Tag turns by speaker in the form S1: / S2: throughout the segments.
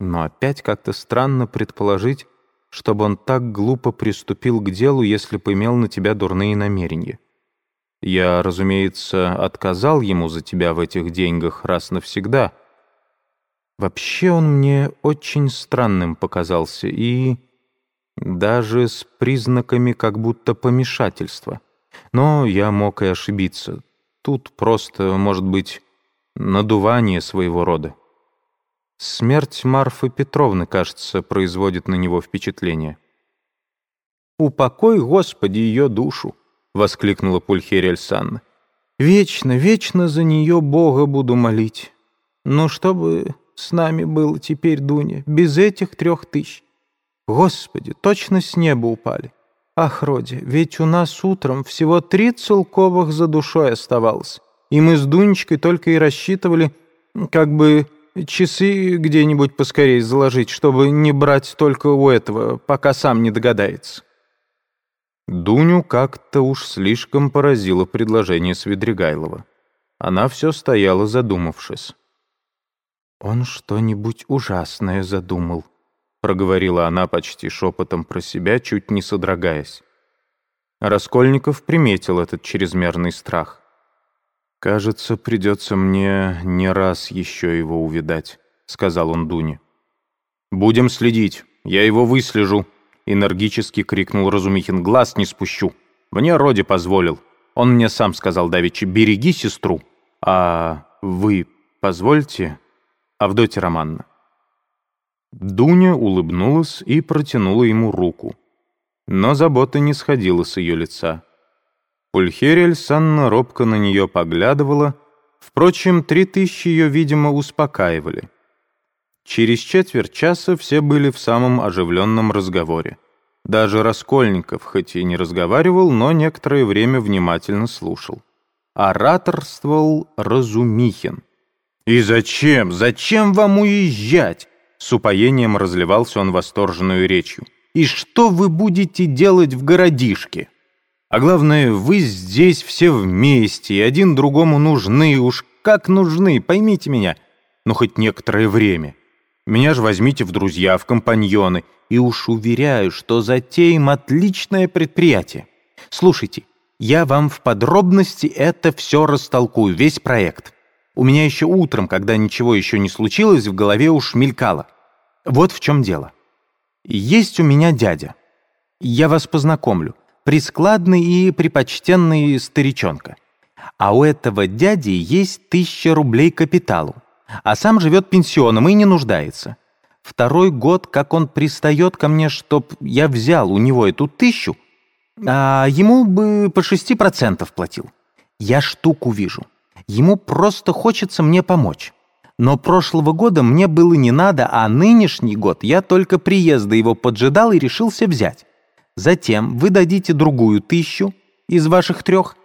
S1: Но опять как-то странно предположить, чтобы он так глупо приступил к делу, если бы имел на тебя дурные намерения. Я, разумеется, отказал ему за тебя в этих деньгах раз навсегда. Вообще он мне очень странным показался и даже с признаками как будто помешательства. Но я мог и ошибиться. Тут просто, может быть, надувание своего рода. Смерть Марфы Петровны, кажется, производит на него впечатление. «Упокой, Господи, ее душу!» — воскликнула Пульхерия Альсанна. «Вечно, вечно за нее Бога буду молить. Ну, чтобы с нами было теперь, Дуня, без этих трех тысяч? Господи, точно с неба упали. Ах, Родя, ведь у нас утром всего три целковых за душой оставалось, и мы с Дунечкой только и рассчитывали, как бы часы где-нибудь поскорее заложить, чтобы не брать только у этого, пока сам не догадается». Дуню как-то уж слишком поразило предложение Свидригайлова. Она все стояла, задумавшись. «Он что-нибудь ужасное задумал», — проговорила она почти шепотом про себя, чуть не содрогаясь. Раскольников приметил этот чрезмерный страх. «Кажется, придется мне не раз еще его увидать», — сказал он Дуне. «Будем следить, я его выслежу», — энергически крикнул Разумихин. «Глаз не спущу. Мне Роди позволил. Он мне сам сказал давеча, береги сестру. А вы позвольте, Авдотья Романна?» Дуня улыбнулась и протянула ему руку. Но забота не сходила с ее лица. Пульхерия Санна робко на нее поглядывала, впрочем, три тысячи ее, видимо, успокаивали. Через четверть часа все были в самом оживленном разговоре. Даже Раскольников, хоть и не разговаривал, но некоторое время внимательно слушал. Ораторствовал Разумихин. «И зачем? Зачем вам уезжать?» С упоением разливался он восторженную речью. «И что вы будете делать в городишке?» А главное, вы здесь все вместе, и один другому нужны, уж как нужны, поймите меня, ну хоть некоторое время. Меня же возьмите в друзья, в компаньоны, и уж уверяю, что затеем отличное предприятие. Слушайте, я вам в подробности это все растолкую, весь проект. У меня еще утром, когда ничего еще не случилось, в голове уж мелькало. Вот в чем дело. Есть у меня дядя. Я вас познакомлю прискладный и припочтенный старичонка. А у этого дяди есть тысяча рублей капиталу, а сам живет пенсионом и не нуждается. Второй год, как он пристает ко мне, чтоб я взял у него эту тысячу, а ему бы по шести процентов платил. Я штуку вижу. Ему просто хочется мне помочь. Но прошлого года мне было не надо, а нынешний год я только приезда его поджидал и решился взять. Затем вы дадите другую тысячу из ваших трех.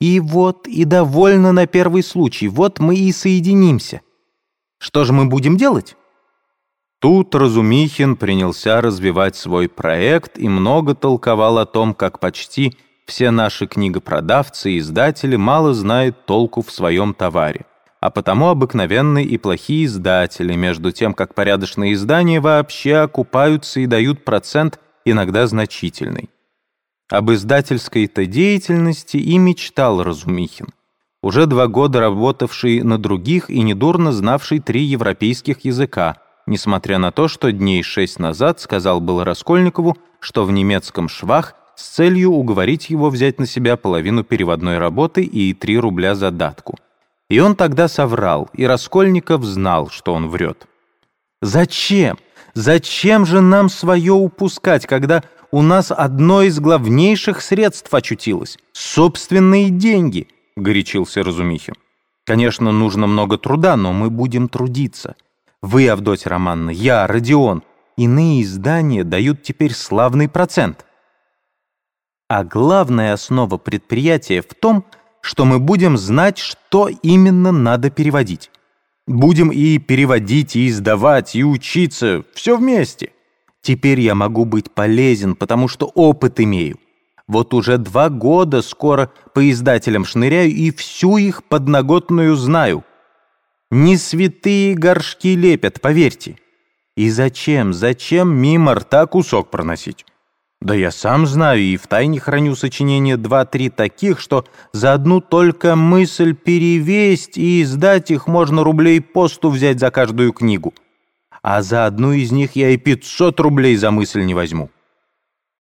S1: И вот, и довольно на первый случай, вот мы и соединимся. Что же мы будем делать? Тут Разумихин принялся развивать свой проект и много толковал о том, как почти все наши книгопродавцы и издатели мало знают толку в своем товаре, а потому обыкновенные и плохие издатели, между тем, как порядочные издания вообще окупаются и дают процент иногда значительной. Об издательской-то деятельности и мечтал Разумихин, уже два года работавший на других и недурно знавший три европейских языка, несмотря на то, что дней шесть назад сказал было Раскольникову, что в немецком швах с целью уговорить его взять на себя половину переводной работы и три рубля задатку. И он тогда соврал, и Раскольников знал, что он врет. «Зачем? Зачем же нам свое упускать, когда у нас одно из главнейших средств очутилось — собственные деньги?» — горячился Разумихин. «Конечно, нужно много труда, но мы будем трудиться. Вы, Авдотья Романна, я, Родион. Иные издания дают теперь славный процент. А главная основа предприятия в том, что мы будем знать, что именно надо переводить. Будем и переводить, и издавать, и учиться. Все вместе. Теперь я могу быть полезен, потому что опыт имею. Вот уже два года скоро по издателям шныряю и всю их подноготную знаю. Не святые горшки лепят, поверьте. И зачем, зачем мимо рта кусок проносить? Да я сам знаю и втайне храню сочинения два-три таких, что за одну только мысль перевесть и издать их можно рублей посту взять за каждую книгу. А за одну из них я и пятьсот рублей за мысль не возьму.